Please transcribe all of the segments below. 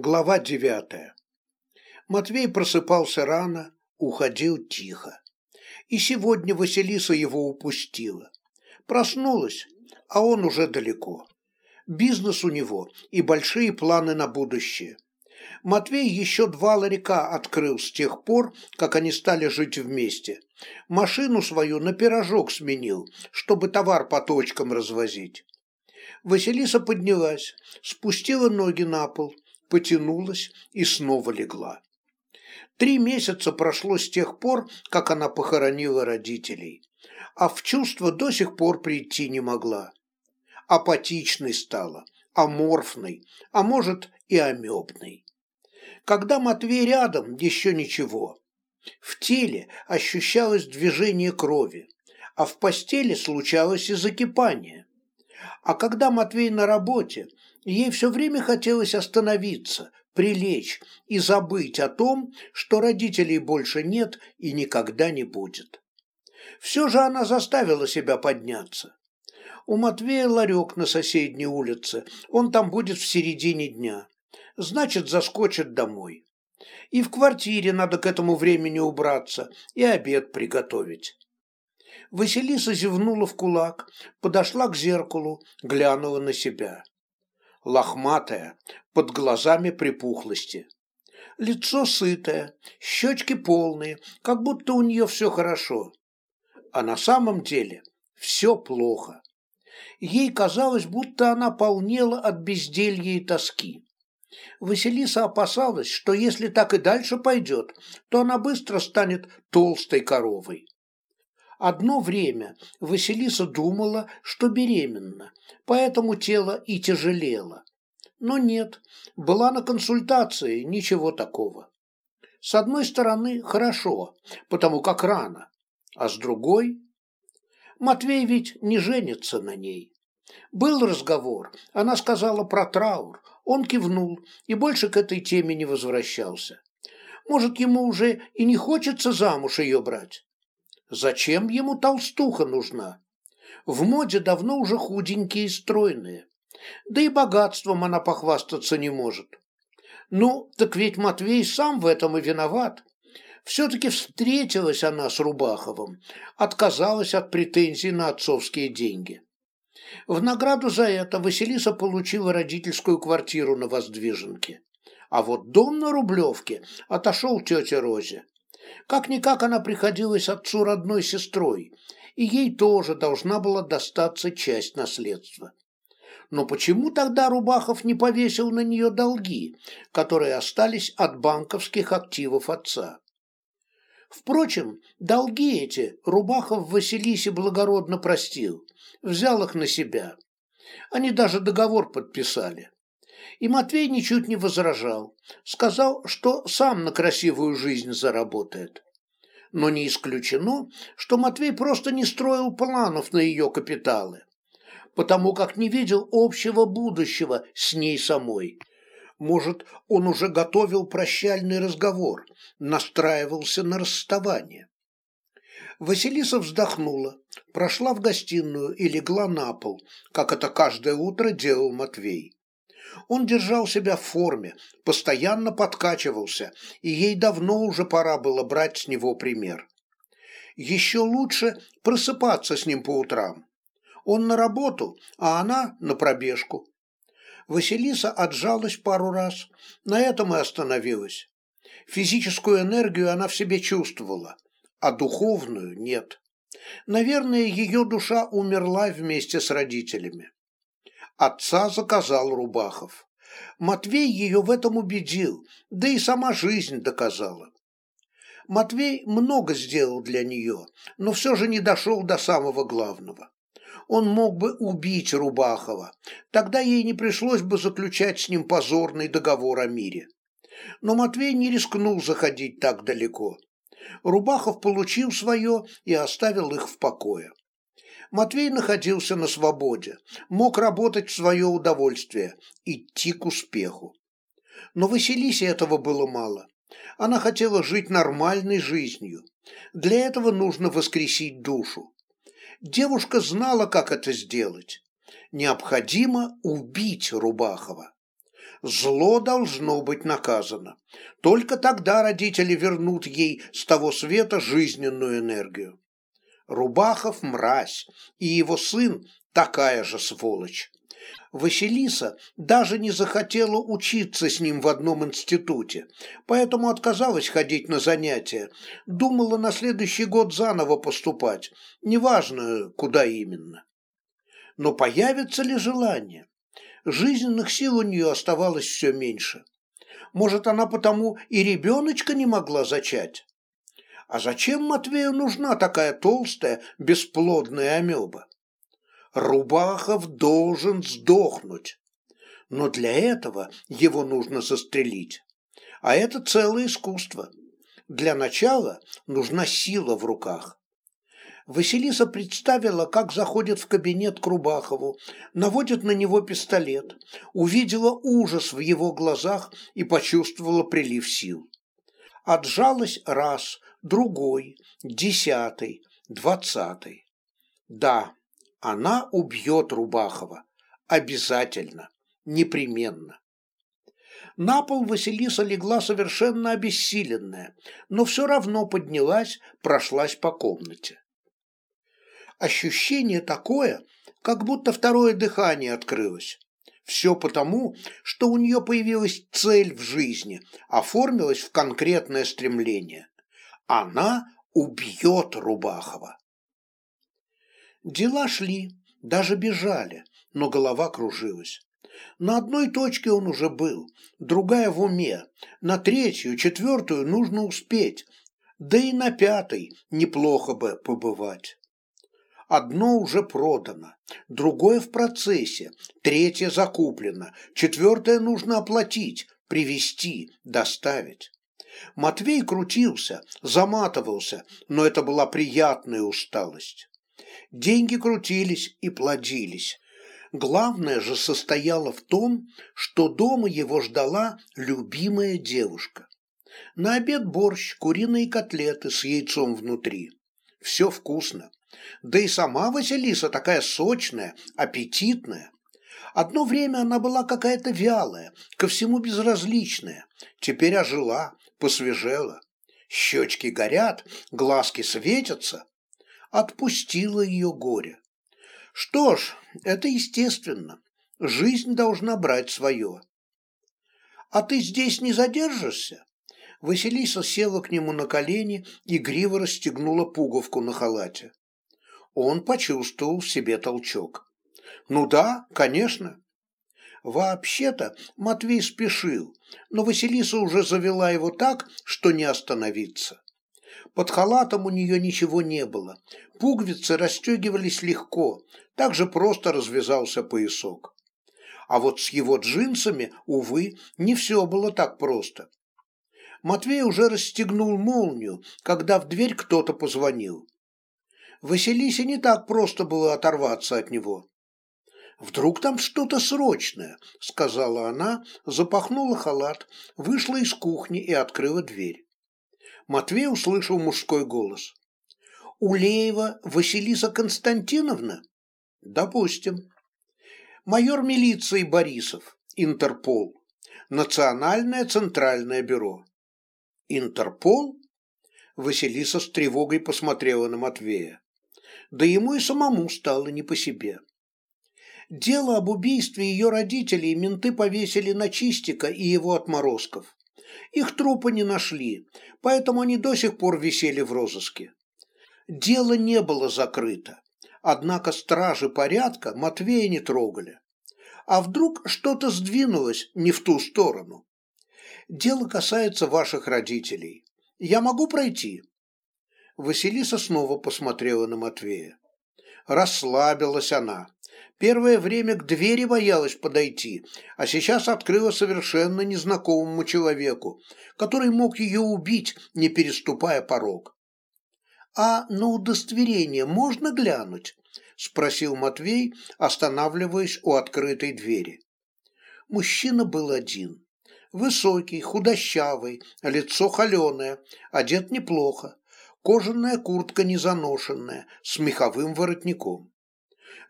Глава девятая. Матвей просыпался рано, уходил тихо. И сегодня Василиса его упустила. Проснулась, а он уже далеко. Бизнес у него и большие планы на будущее. Матвей еще два ларька открыл с тех пор, как они стали жить вместе. Машину свою на пирожок сменил, чтобы товар по точкам развозить. Василиса поднялась, спустила ноги на пол – потянулась и снова легла. Три месяца прошло с тех пор, как она похоронила родителей, а в чувство до сих пор прийти не могла. Апатичной стала, аморфной, а может и амебной. Когда Матвей рядом, еще ничего. В теле ощущалось движение крови, а в постели случалось и закипание. А когда Матвей на работе, Ей все время хотелось остановиться, прилечь и забыть о том, что родителей больше нет и никогда не будет. Все же она заставила себя подняться. У Матвея ларек на соседней улице, он там будет в середине дня. Значит, заскочит домой. И в квартире надо к этому времени убраться и обед приготовить. Василиса зевнула в кулак, подошла к зеркалу, глянула на себя лохматая, под глазами припухлости. Лицо сытое, щечки полные, как будто у нее все хорошо. А на самом деле все плохо. Ей казалось, будто она полнела от безделья и тоски. Василиса опасалась, что если так и дальше пойдет, то она быстро станет толстой коровой. Одно время Василиса думала, что беременна, поэтому тело и тяжелело. Но нет, была на консультации, ничего такого. С одной стороны, хорошо, потому как рано, а с другой... Матвей ведь не женится на ней. Был разговор, она сказала про траур, он кивнул и больше к этой теме не возвращался. Может, ему уже и не хочется замуж ее брать? Зачем ему толстуха нужна? В моде давно уже худенькие и стройные. Да и богатством она похвастаться не может. Ну, так ведь Матвей сам в этом и виноват. Все-таки встретилась она с Рубаховым, отказалась от претензий на отцовские деньги. В награду за это Василиса получила родительскую квартиру на Воздвиженке. А вот дом на Рублевке отошел тете Розе. Как-никак она приходилась отцу родной сестрой, и ей тоже должна была достаться часть наследства. Но почему тогда Рубахов не повесил на нее долги, которые остались от банковских активов отца? Впрочем, долги эти Рубахов Василисе благородно простил, взял их на себя. Они даже договор подписали. И Матвей ничуть не возражал, сказал, что сам на красивую жизнь заработает. Но не исключено, что Матвей просто не строил планов на ее капиталы, потому как не видел общего будущего с ней самой. Может, он уже готовил прощальный разговор, настраивался на расставание. Василиса вздохнула, прошла в гостиную и легла на пол, как это каждое утро делал Матвей. Он держал себя в форме, постоянно подкачивался, и ей давно уже пора было брать с него пример. Еще лучше просыпаться с ним по утрам. Он на работу, а она на пробежку. Василиса отжалась пару раз, на этом и остановилась. Физическую энергию она в себе чувствовала, а духовную нет. Наверное, ее душа умерла вместе с родителями. Отца заказал Рубахов. Матвей ее в этом убедил, да и сама жизнь доказала. Матвей много сделал для нее, но все же не дошел до самого главного. Он мог бы убить Рубахова, тогда ей не пришлось бы заключать с ним позорный договор о мире. Но Матвей не рискнул заходить так далеко. Рубахов получил свое и оставил их в покое. Матвей находился на свободе, мог работать в свое удовольствие, идти к успеху. Но Василисе этого было мало. Она хотела жить нормальной жизнью. Для этого нужно воскресить душу. Девушка знала, как это сделать. Необходимо убить Рубахова. Зло должно быть наказано. Только тогда родители вернут ей с того света жизненную энергию. Рубахов – мразь, и его сын – такая же сволочь. Василиса даже не захотела учиться с ним в одном институте, поэтому отказалась ходить на занятия, думала на следующий год заново поступать, неважно, куда именно. Но появится ли желание? Жизненных сил у нее оставалось все меньше. Может, она потому и ребеночка не могла зачать? А зачем Матвею нужна такая толстая, бесплодная амеба? Рубахов должен сдохнуть. Но для этого его нужно застрелить. А это целое искусство. Для начала нужна сила в руках. Василиса представила, как заходит в кабинет к Рубахову, наводит на него пистолет, увидела ужас в его глазах и почувствовала прилив сил. Отжалась раз, другой, десятый, двадцатый. Да, она убьет Рубахова. Обязательно. Непременно. На пол Василиса легла совершенно обессиленная, но все равно поднялась, прошлась по комнате. Ощущение такое, как будто второе дыхание открылось. Все потому, что у нее появилась цель в жизни, оформилась в конкретное стремление. Она убьет Рубахова. Дела шли, даже бежали, но голова кружилась. На одной точке он уже был, другая в уме, на третью, четвертую нужно успеть, да и на пятой неплохо бы побывать. Одно уже продано, другое в процессе, третье закуплено, четвертое нужно оплатить, привезти, доставить. Матвей крутился, заматывался, но это была приятная усталость. Деньги крутились и плодились. Главное же состояло в том, что дома его ждала любимая девушка. На обед борщ, куриные котлеты с яйцом внутри. Все вкусно. Да и сама Василиса такая сочная, аппетитная. Одно время она была какая-то вялая, ко всему безразличная. Теперь ожила, посвежела. Щечки горят, глазки светятся отпустило ее горе. Что ж, это естественно. Жизнь должна брать свое. «А ты здесь не задержишься?» Василиса села к нему на колени и гриво расстегнула пуговку на халате. Он почувствовал в себе толчок. «Ну да, конечно». Вообще-то Матвей спешил, но Василиса уже завела его так, что не остановиться. Под халатом у нее ничего не было. Пуговицы расстегивались легко, так же просто развязался поясок. А вот с его джинсами, увы, не все было так просто. Матвей уже расстегнул молнию, когда в дверь кто-то позвонил. Василисе не так просто было оторваться от него. «Вдруг там что-то срочное», — сказала она, запахнула халат, вышла из кухни и открыла дверь. Матвей услышал мужской голос. «Улеева Василиса Константиновна?» «Допустим». «Майор милиции Борисов, Интерпол, Национальное центральное бюро». «Интерпол?» Василиса с тревогой посмотрела на Матвея. Да ему и самому стало не по себе. Дело об убийстве ее родителей менты повесили на Чистика и его отморозков. Их трупы не нашли, поэтому они до сих пор висели в розыске. Дело не было закрыто, однако стражи порядка Матвея не трогали. А вдруг что-то сдвинулось не в ту сторону? Дело касается ваших родителей. Я могу пройти?» Василиса снова посмотрела на Матвея. Расслабилась она. Первое время к двери боялась подойти, а сейчас открыла совершенно незнакомому человеку, который мог ее убить, не переступая порог. «А на удостоверение можно глянуть?» – спросил Матвей, останавливаясь у открытой двери. Мужчина был один. Высокий, худощавый, лицо холеное, одет неплохо, кожаная куртка незаношенная, с меховым воротником.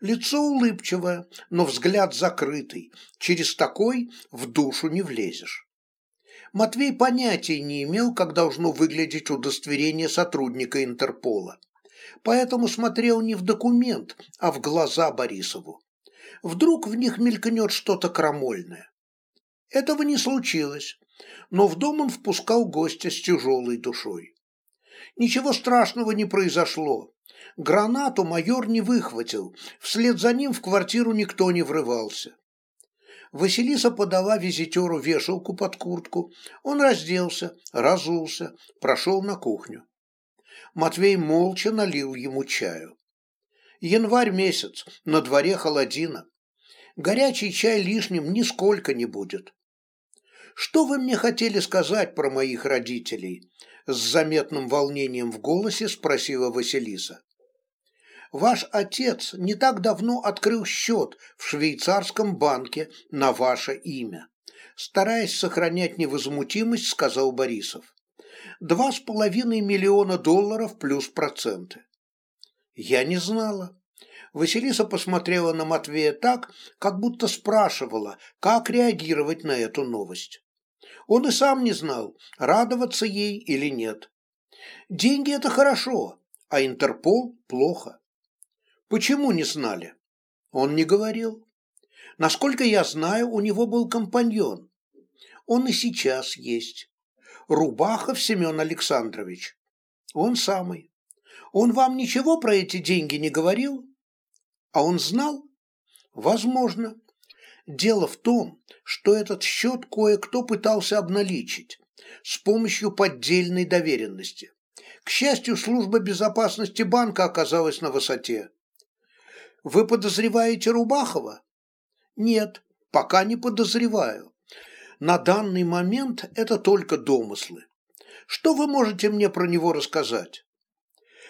Лицо улыбчивое, но взгляд закрытый, через такой в душу не влезешь. Матвей понятия не имел, как должно выглядеть удостоверение сотрудника Интерпола. Поэтому смотрел не в документ, а в глаза Борисову. Вдруг в них мелькнет что-то крамольное. Этого не случилось, но в дом он впускал гостя с тяжелой душой. Ничего страшного не произошло. Гранату майор не выхватил, вслед за ним в квартиру никто не врывался. Василиса подала визитеру вешалку под куртку. Он разделся, разулся, прошел на кухню. Матвей молча налил ему чаю. Январь месяц, на дворе холодина. Горячий чай лишним нисколько не будет. Что вы мне хотели сказать про моих родителей? С заметным волнением в голосе спросила Василиса. Ваш отец не так давно открыл счет в швейцарском банке на ваше имя. Стараясь сохранять невозмутимость, сказал Борисов. Два с половиной миллиона долларов плюс проценты. Я не знала. Василиса посмотрела на Матвея так, как будто спрашивала, как реагировать на эту новость. Он и сам не знал, радоваться ей или нет. Деньги – это хорошо, а Интерпол – плохо. Почему не знали? Он не говорил. Насколько я знаю, у него был компаньон. Он и сейчас есть. Рубахов Семен Александрович. Он самый. Он вам ничего про эти деньги не говорил? А он знал? Возможно. Дело в том, что этот счет кое-кто пытался обналичить с помощью поддельной доверенности. К счастью, служба безопасности банка оказалась на высоте. Вы подозреваете Рубахова? Нет, пока не подозреваю. На данный момент это только домыслы. Что вы можете мне про него рассказать?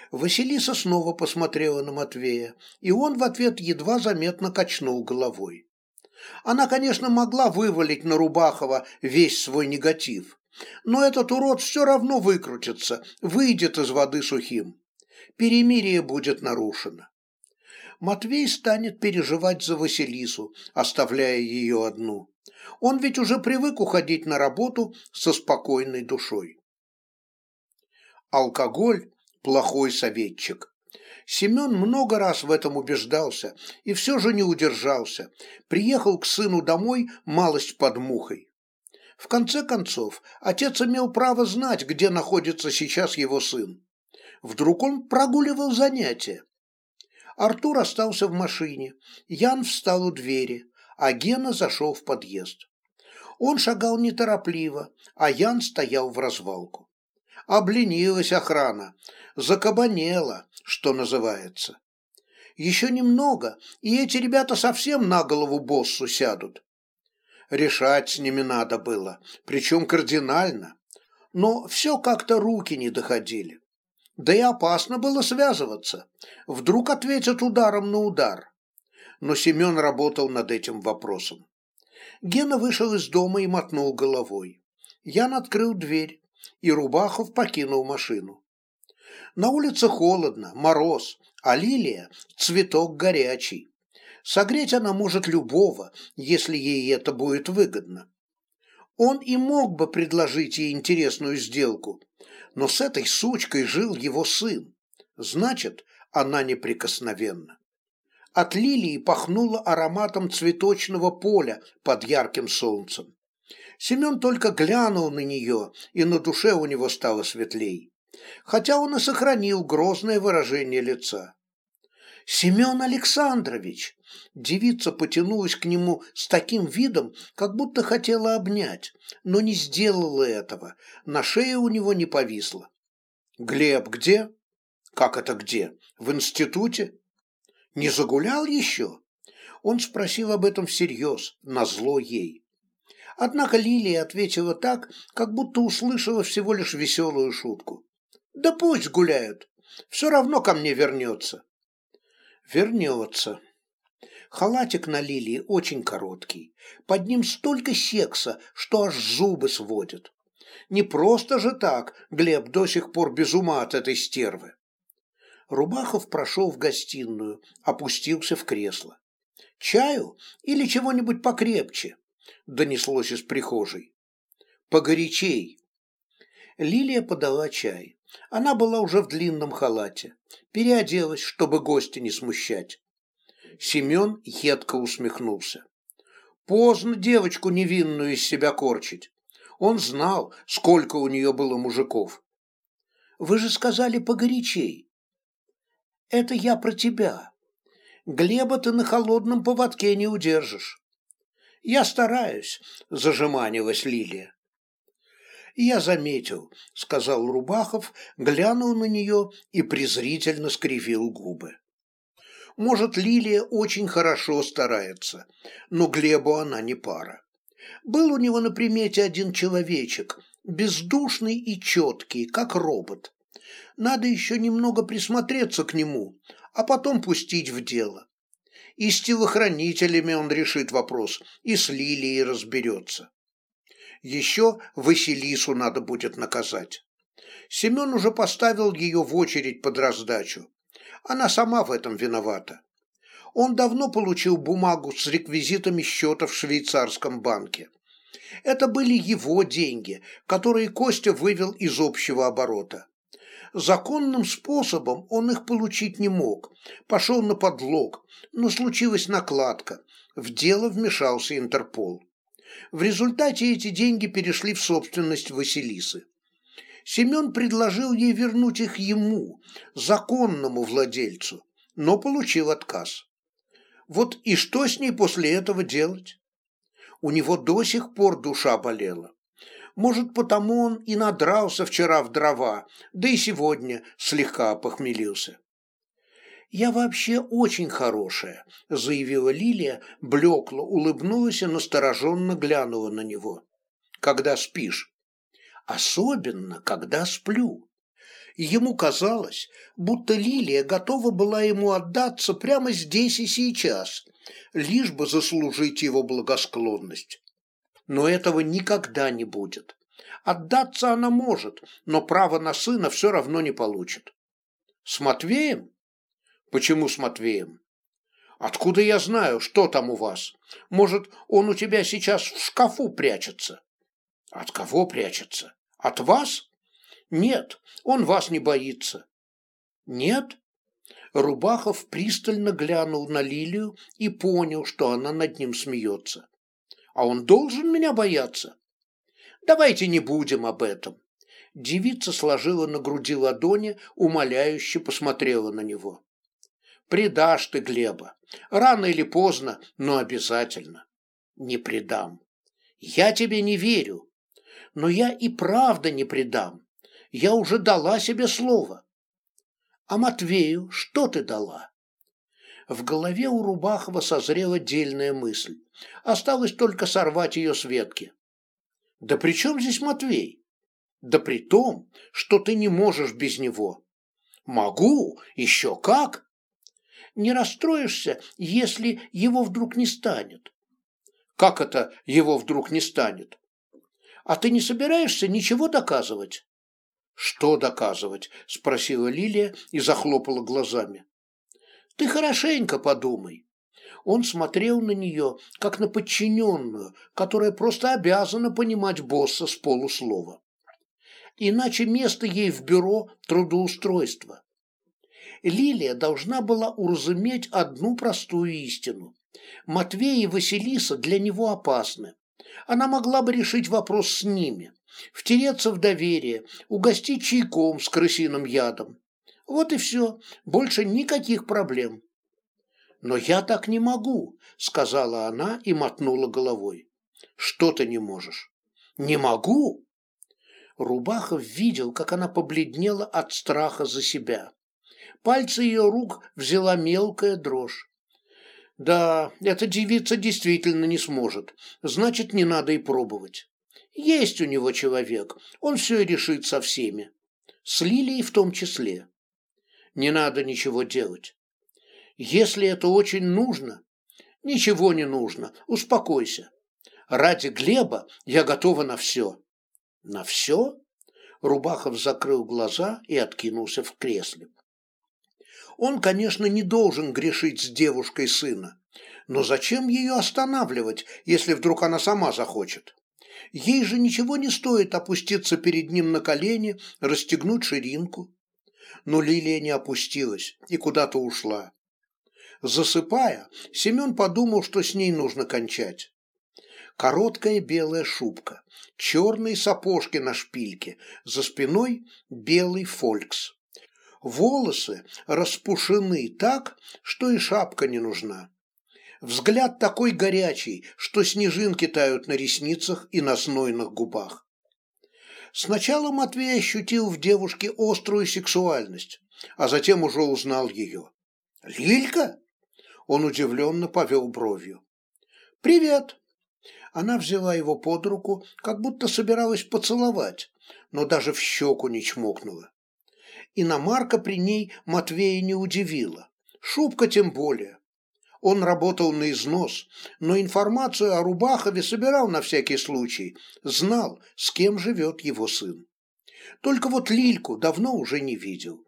Василиса снова посмотрела на Матвея, и он в ответ едва заметно качнул головой. Она, конечно, могла вывалить на Рубахова весь свой негатив, но этот урод все равно выкрутится, выйдет из воды сухим. Перемирие будет нарушено. Матвей станет переживать за Василису, оставляя ее одну. Он ведь уже привык уходить на работу со спокойной душой. Алкоголь – плохой советчик. Семен много раз в этом убеждался и все же не удержался. Приехал к сыну домой малость под мухой. В конце концов, отец имел право знать, где находится сейчас его сын. Вдруг он прогуливал занятия. Артур остался в машине, Ян встал у двери, а Гена зашел в подъезд. Он шагал неторопливо, а Ян стоял в развалку. Обленилась охрана, закабанела, что называется. Еще немного, и эти ребята совсем на голову боссу сядут. Решать с ними надо было, причем кардинально. Но все как-то руки не доходили. Да и опасно было связываться. Вдруг ответят ударом на удар. Но Семен работал над этим вопросом. Гена вышел из дома и мотнул головой. Ян открыл дверь, и Рубахов покинул машину. На улице холодно, мороз, а лилия – цветок горячий. Согреть она может любого, если ей это будет выгодно. Он и мог бы предложить ей интересную сделку, но с этой сучкой жил его сын. Значит, она неприкосновенна. От лилии пахнуло ароматом цветочного поля под ярким солнцем. Семен только глянул на нее, и на душе у него стало светлей. Хотя он и сохранил грозное выражение лица. «Семен Александрович!» Девица потянулась к нему с таким видом, как будто хотела обнять, но не сделала этого, на шее у него не повисло. «Глеб где?» «Как это где? В институте?» «Не загулял еще?» Он спросил об этом всерьез, назло ей. Однако Лилия ответила так, как будто услышала всего лишь веселую шутку. «Да пусть гуляют, все равно ко мне вернется». Вернется. Халатик на лилии очень короткий. Под ним столько секса, что аж зубы сводят. Не просто же так Глеб до сих пор без ума от этой стервы. Рубахов прошел в гостиную, опустился в кресло. «Чаю или чего-нибудь покрепче?» – донеслось из прихожей. «Погорячей». Лилия подала чай. Она была уже в длинном халате. Переоделась, чтобы гостя не смущать. Семен едко усмехнулся. Поздно девочку невинную из себя корчить. Он знал, сколько у нее было мужиков. Вы же сказали погорячей. Это я про тебя. Глеба ты на холодном поводке не удержишь. Я стараюсь, зажиманилась Лилия. «Я заметил», — сказал Рубахов, глянул на нее и презрительно скривил губы. «Может, Лилия очень хорошо старается, но Глебу она не пара. Был у него на примете один человечек, бездушный и четкий, как робот. Надо еще немного присмотреться к нему, а потом пустить в дело. И с телохранителями он решит вопрос, и с Лилией разберется. Еще Василису надо будет наказать. Семен уже поставил ее в очередь под раздачу. Она сама в этом виновата. Он давно получил бумагу с реквизитами счета в швейцарском банке. Это были его деньги, которые Костя вывел из общего оборота. Законным способом он их получить не мог, пошел на подлог, но случилась накладка, в дело вмешался Интерпол. В результате эти деньги перешли в собственность Василисы. Семен предложил ей вернуть их ему, законному владельцу, но получил отказ. Вот и что с ней после этого делать? У него до сих пор душа болела. Может, потому он и надрался вчера в дрова, да и сегодня слегка похмелился. «Я вообще очень хорошая», — заявила Лилия, блекла, улыбнулась и настороженно глянула на него. «Когда спишь?» «Особенно, когда сплю». Ему казалось, будто Лилия готова была ему отдаться прямо здесь и сейчас, лишь бы заслужить его благосклонность. Но этого никогда не будет. Отдаться она может, но право на сына все равно не получит. С Матвеем? Почему с Матвеем? Откуда я знаю, что там у вас? Может, он у тебя сейчас в шкафу прячется? От кого прячется? От вас? Нет, он вас не боится. Нет? Рубахов пристально глянул на Лилию и понял, что она над ним смеется. А он должен меня бояться? Давайте не будем об этом. Девица сложила на груди ладони, умоляюще посмотрела на него. Предашь ты Глеба. Рано или поздно, но обязательно. Не предам. Я тебе не верю. Но я и правда не предам. Я уже дала себе слово. А Матвею что ты дала? В голове у Рубахова созрела дельная мысль. Осталось только сорвать ее с ветки. Да при чем здесь Матвей? Да при том, что ты не можешь без него. Могу, еще как не расстроишься, если его вдруг не станет. Как это его вдруг не станет? А ты не собираешься ничего доказывать? Что доказывать? Спросила Лилия и захлопала глазами. Ты хорошенько подумай. Он смотрел на нее, как на подчиненную, которая просто обязана понимать босса с полуслова. Иначе место ей в бюро трудоустройства. Лилия должна была уразуметь одну простую истину. Матвей и Василиса для него опасны. Она могла бы решить вопрос с ними, втереться в доверие, угостить чайком с крысиным ядом. Вот и все, больше никаких проблем. «Но я так не могу», — сказала она и мотнула головой. «Что ты не можешь?» «Не могу?» Рубахов видел, как она побледнела от страха за себя. Пальцы ее рук взяла мелкая дрожь. Да, эта девица действительно не сможет. Значит, не надо и пробовать. Есть у него человек, он все решит со всеми. С Лилией в том числе. Не надо ничего делать. Если это очень нужно, ничего не нужно, успокойся. Ради Глеба я готова на все. На все? Рубахов закрыл глаза и откинулся в кресле. Он, конечно, не должен грешить с девушкой сына, но зачем ее останавливать, если вдруг она сама захочет? Ей же ничего не стоит опуститься перед ним на колени, расстегнуть ширинку. Но Лилия не опустилась и куда-то ушла. Засыпая, Семен подумал, что с ней нужно кончать. Короткая белая шубка, черные сапожки на шпильке, за спиной белый фолькс. Волосы распушены так, что и шапка не нужна. Взгляд такой горячий, что снежинки тают на ресницах и на знойных губах. Сначала Матвей ощутил в девушке острую сексуальность, а затем уже узнал ее. «Лилька?» Он удивленно повел бровью. «Привет!» Она взяла его под руку, как будто собиралась поцеловать, но даже в щеку не чмокнула. Иномарка при ней Матвея не удивила. Шубка тем более. Он работал на износ, но информацию о Рубахове собирал на всякий случай, знал, с кем живет его сын. Только вот Лильку давно уже не видел.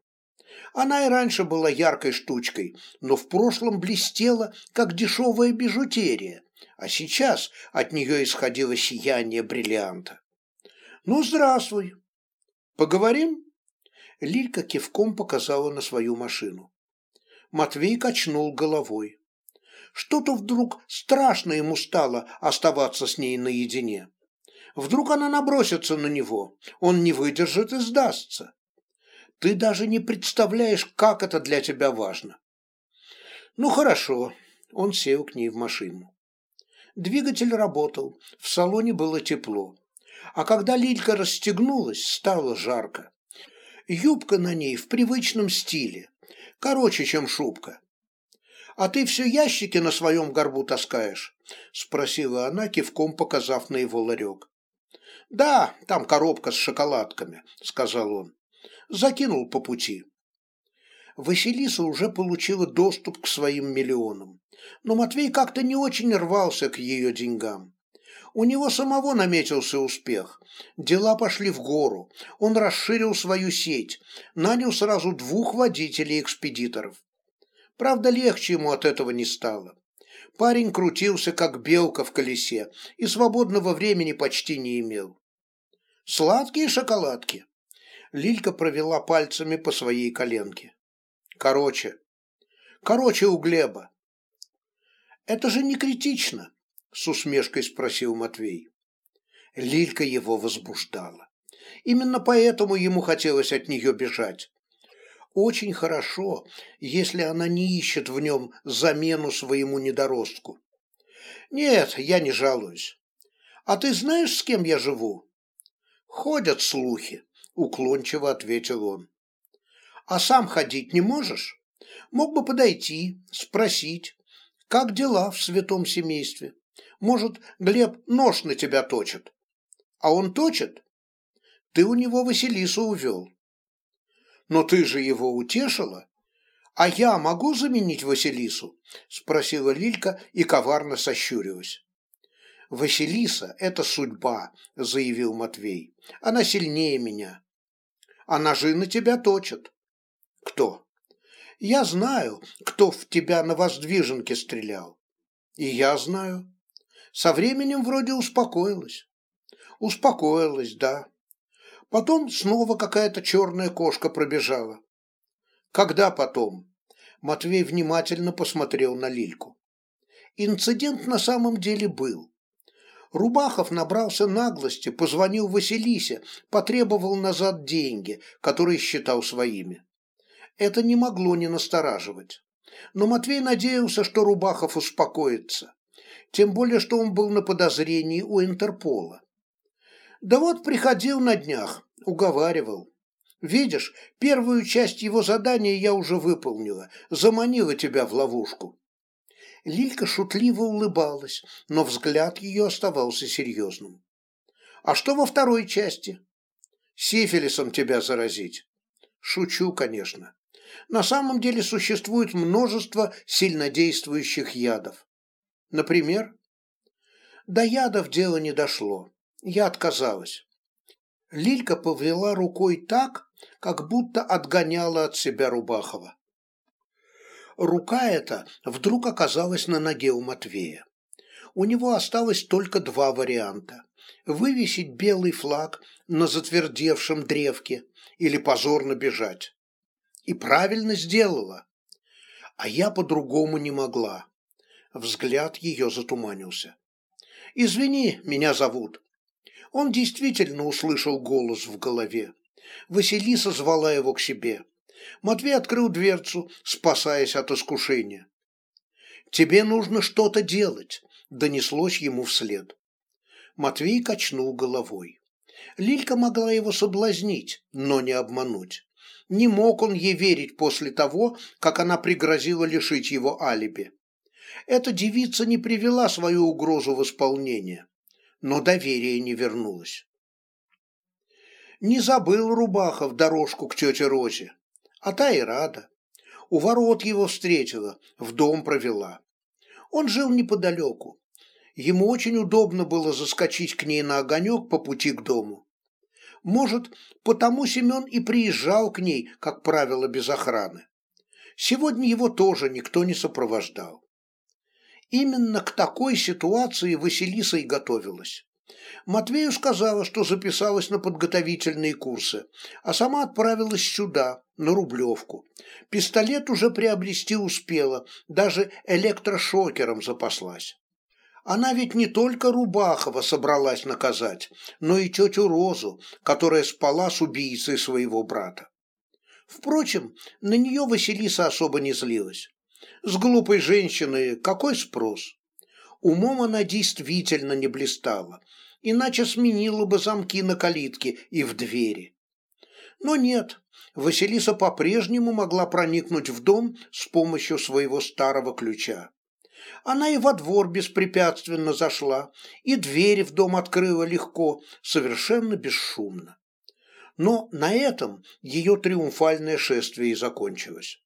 Она и раньше была яркой штучкой, но в прошлом блестела, как дешевая бижутерия, а сейчас от нее исходило сияние бриллианта. «Ну, здравствуй. Поговорим?» Лилька кивком показала на свою машину. Матвей качнул головой. Что-то вдруг страшно ему стало оставаться с ней наедине. Вдруг она набросится на него, он не выдержит и сдастся. Ты даже не представляешь, как это для тебя важно. Ну хорошо, он сел к ней в машину. Двигатель работал, в салоне было тепло. А когда Лилька расстегнулась, стало жарко. Юбка на ней в привычном стиле, короче, чем шубка. «А ты все ящики на своем горбу таскаешь?» – спросила она, кивком показав на его ларек. «Да, там коробка с шоколадками», – сказал он. «Закинул по пути». Василиса уже получила доступ к своим миллионам, но Матвей как-то не очень рвался к ее деньгам. У него самого наметился успех. Дела пошли в гору. Он расширил свою сеть, нанял сразу двух водителей-экспедиторов. Правда, легче ему от этого не стало. Парень крутился, как белка в колесе, и свободного времени почти не имел. «Сладкие шоколадки?» Лилька провела пальцами по своей коленке. «Короче. Короче у Глеба». «Это же не критично», — с усмешкой спросил Матвей. Лилька его возбуждала. Именно поэтому ему хотелось от нее бежать очень хорошо, если она не ищет в нем замену своему недоростку. Нет, я не жалуюсь. А ты знаешь, с кем я живу? Ходят слухи, уклончиво ответил он. А сам ходить не можешь? Мог бы подойти, спросить, как дела в святом семействе. Может, Глеб нож на тебя точит? А он точит? Ты у него Василису увел. Но ты же его утешила. А я могу заменить Василису? Спросила Лилька и коварно сощурилась. «Василиса – это судьба», – заявил Матвей. «Она сильнее меня. А ножи на тебя точат». «Кто?» «Я знаю, кто в тебя на воздвиженке стрелял». «И я знаю. Со временем вроде успокоилась». «Успокоилась, да. Потом снова какая-то черная кошка пробежала. Когда потом? Матвей внимательно посмотрел на Лильку. Инцидент на самом деле был. Рубахов набрался наглости, позвонил Василисе, потребовал назад деньги, которые считал своими. Это не могло не настораживать. Но Матвей надеялся, что Рубахов успокоится. Тем более, что он был на подозрении у Интерпола. Да вот приходил на днях, уговаривал. Видишь, первую часть его задания я уже выполнила, заманила тебя в ловушку. Лилька шутливо улыбалась, но взгляд ее оставался серьезным. А что во второй части? Сифилисом тебя заразить. Шучу, конечно. На самом деле существует множество сильнодействующих ядов. Например? До ядов дело не дошло. Я отказалась. Лилька повела рукой так, как будто отгоняла от себя Рубахова. Рука эта вдруг оказалась на ноге у Матвея. У него осталось только два варианта – вывесить белый флаг на затвердевшем древке или позорно бежать. И правильно сделала. А я по-другому не могла. Взгляд ее затуманился. «Извини, меня зовут». Он действительно услышал голос в голове. Василиса звала его к себе. Матвей открыл дверцу, спасаясь от искушения. «Тебе нужно что-то делать», — донеслось ему вслед. Матвей качнул головой. Лилька могла его соблазнить, но не обмануть. Не мог он ей верить после того, как она пригрозила лишить его алиби. Эта девица не привела свою угрозу в исполнение, но доверие не вернулось. Не забыл Рубахов дорожку к тете Розе, а та и рада. У ворот его встретила, в дом провела. Он жил неподалеку. Ему очень удобно было заскочить к ней на огонек по пути к дому. Может, потому Семен и приезжал к ней, как правило, без охраны. Сегодня его тоже никто не сопровождал. Именно к такой ситуации Василиса и готовилась. Матвею сказала, что записалась на подготовительные курсы, а сама отправилась сюда, на Рублевку. Пистолет уже приобрести успела, даже электрошокером запаслась. Она ведь не только Рубахова собралась наказать, но и тетю Розу, которая спала с убийцей своего брата. Впрочем, на нее Василиса особо не злилась. С глупой женщины какой спрос? Умом она действительно не блистала, иначе сменила бы замки на калитке и в двери. Но нет, Василиса по-прежнему могла проникнуть в дом с помощью своего старого ключа. Она и во двор беспрепятственно зашла, и дверь в дом открыла легко, совершенно бесшумно. Но на этом ее триумфальное шествие и закончилось.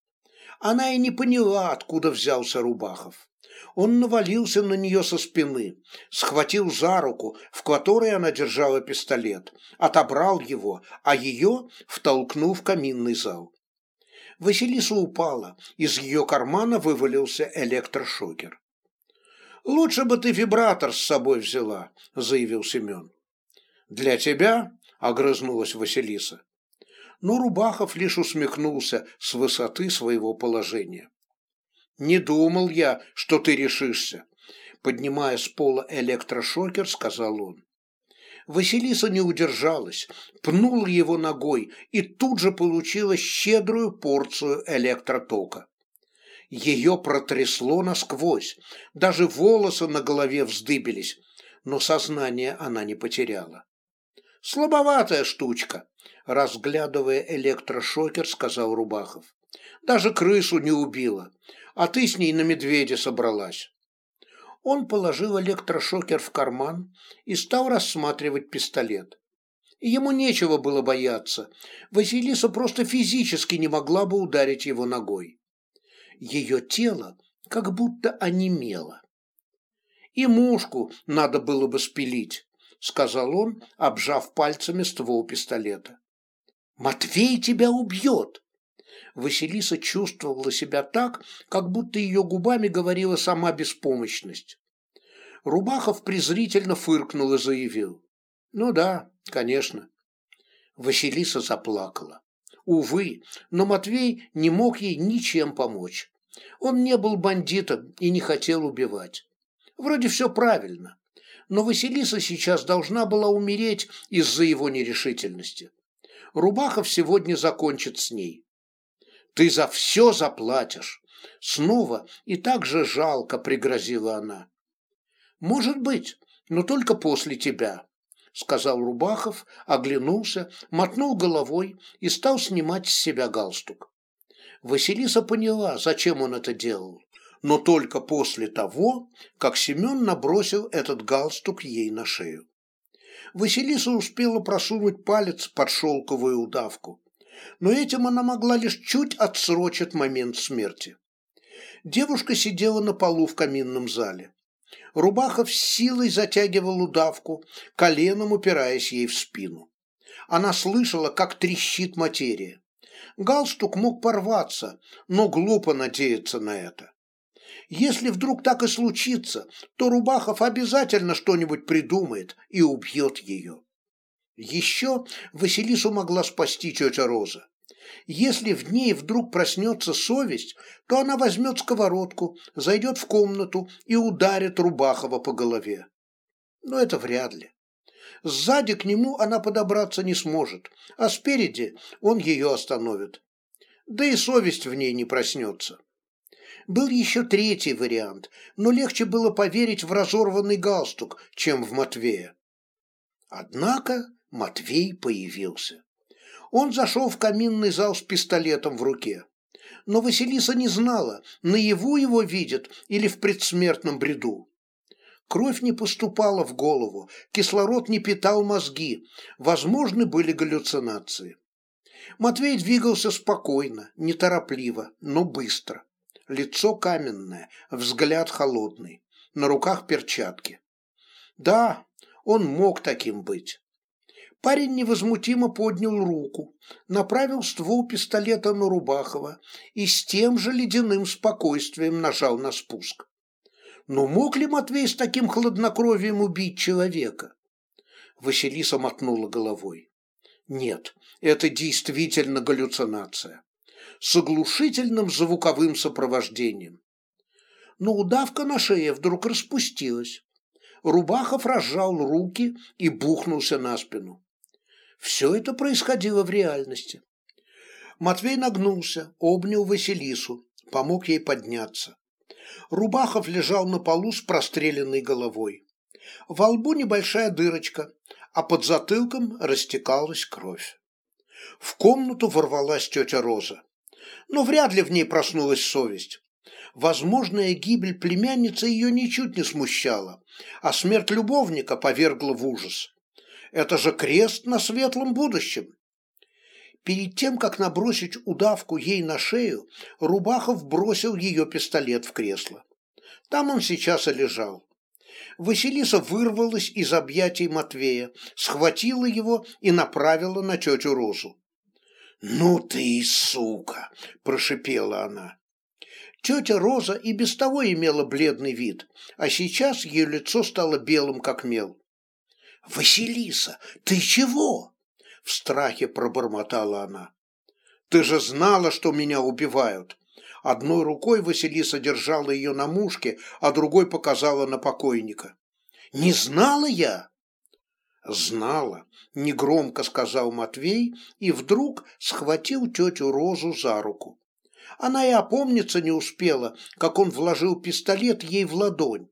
Она и не поняла, откуда взялся Рубахов. Он навалился на нее со спины, схватил за руку, в которой она держала пистолет, отобрал его, а ее втолкнул в каминный зал. Василиса упала, из ее кармана вывалился электрошокер. «Лучше бы ты вибратор с собой взяла», — заявил Семен. «Для тебя?» — огрызнулась Василиса но Рубахов лишь усмехнулся с высоты своего положения. «Не думал я, что ты решишься», — поднимая с пола электрошокер, сказал он. Василиса не удержалась, пнула его ногой и тут же получила щедрую порцию электротока. Ее протрясло насквозь, даже волосы на голове вздыбились, но сознание она не потеряла. «Слабоватая штучка», разглядывая электрошокер, сказал Рубахов. Даже крысу не убила, а ты с ней на медведя собралась. Он положил электрошокер в карман и стал рассматривать пистолет. Ему нечего было бояться. Василиса просто физически не могла бы ударить его ногой. Ее тело как будто онемело. И мушку надо было бы спилить, сказал он, обжав пальцами ствол пистолета. Матвей тебя убьет!» Василиса чувствовала себя так, как будто ее губами говорила сама беспомощность. Рубахов презрительно фыркнул и заявил. «Ну да, конечно». Василиса заплакала. Увы, но Матвей не мог ей ничем помочь. Он не был бандитом и не хотел убивать. Вроде все правильно, но Василиса сейчас должна была умереть из-за его нерешительности. Рубахов сегодня закончит с ней. Ты за все заплатишь. Снова и так же жалко пригрозила она. Может быть, но только после тебя, сказал Рубахов, оглянулся, мотнул головой и стал снимать с себя галстук. Василиса поняла, зачем он это делал, но только после того, как Семен набросил этот галстук ей на шею. Василиса успела просунуть палец под шелковую удавку, но этим она могла лишь чуть отсрочить момент смерти. Девушка сидела на полу в каминном зале. Рубахов силой затягивал удавку, коленом упираясь ей в спину. Она слышала, как трещит материя. Галстук мог порваться, но глупо надеяться на это. Если вдруг так и случится, то Рубахов обязательно что-нибудь придумает и убьет ее. Еще Василису могла спасти тетя Роза. Если в ней вдруг проснется совесть, то она возьмет сковородку, зайдет в комнату и ударит Рубахова по голове. Но это вряд ли. Сзади к нему она подобраться не сможет, а спереди он ее остановит. Да и совесть в ней не проснется. Был еще третий вариант, но легче было поверить в разорванный галстук, чем в Матвея. Однако Матвей появился. Он зашел в каминный зал с пистолетом в руке. Но Василиса не знала, наяву его видят или в предсмертном бреду. Кровь не поступала в голову, кислород не питал мозги, возможны были галлюцинации. Матвей двигался спокойно, неторопливо, но быстро. Лицо каменное, взгляд холодный, на руках перчатки. Да, он мог таким быть. Парень невозмутимо поднял руку, направил ствол пистолета на Рубахова и с тем же ледяным спокойствием нажал на спуск. Но мог ли Матвей с таким хладнокровием убить человека? Василиса мотнула головой. Нет, это действительно галлюцинация. С оглушительным звуковым сопровождением. Но удавка на шее вдруг распустилась. Рубахов разжал руки и бухнулся на спину. Все это происходило в реальности. Матвей нагнулся, обнял Василису, помог ей подняться. Рубахов лежал на полу с простреленной головой. Во лбу небольшая дырочка, а под затылком растекалась кровь. В комнату ворвалась тетя Роза. Но вряд ли в ней проснулась совесть. Возможная гибель племянницы ее ничуть не смущала, а смерть любовника повергла в ужас. Это же крест на светлом будущем. Перед тем, как набросить удавку ей на шею, Рубахов бросил ее пистолет в кресло. Там он сейчас и лежал. Василиса вырвалась из объятий Матвея, схватила его и направила на тетю Розу. «Ну ты и сука!» – прошипела она. Тетя Роза и без того имела бледный вид, а сейчас ее лицо стало белым, как мел. «Василиса, ты чего?» В страхе пробормотала она. «Ты же знала, что меня убивают!» Одной рукой Василиса держала ее на мушке, а другой показала на покойника. «Не знала я?» «Знала», — негромко сказал Матвей и вдруг схватил тетю Розу за руку. Она и опомниться не успела, как он вложил пистолет ей в ладонь.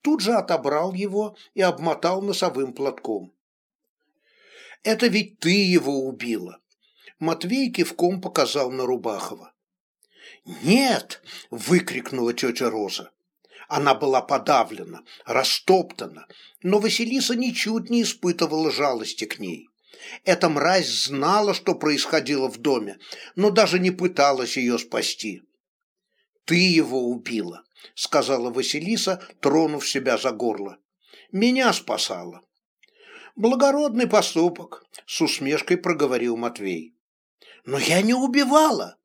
Тут же отобрал его и обмотал носовым платком. Это ведь ты его убила. Матвей кивком показал на Рубахова. «Нет!» – выкрикнула тетя Роза. Она была подавлена, растоптана, но Василиса ничуть не испытывала жалости к ней. Эта мразь знала, что происходило в доме, но даже не пыталась ее спасти. «Ты его убила», — сказала Василиса, тронув себя за горло. «Меня спасала». Благородный поступок, с усмешкой проговорил Матвей. Но я не убивала.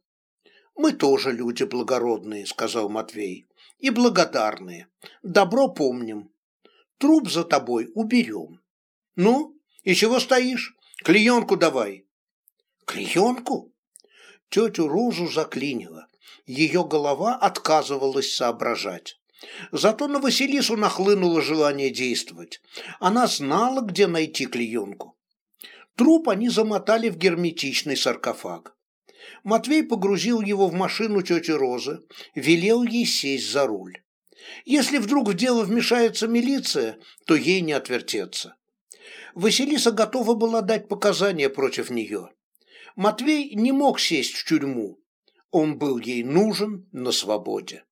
Мы тоже люди благородные, сказал Матвей, и благодарные. Добро помним. Труп за тобой уберем. Ну, и чего стоишь? Клеенку давай. Клеенку? Тетю Розу заклинило. Ее голова отказывалась соображать. Зато на Василису нахлынуло желание действовать. Она знала, где найти клеенку. Труп они замотали в герметичный саркофаг. Матвей погрузил его в машину тети Розы, велел ей сесть за руль. Если вдруг в дело вмешается милиция, то ей не отвертеться. Василиса готова была дать показания против нее. Матвей не мог сесть в тюрьму. Он был ей нужен на свободе.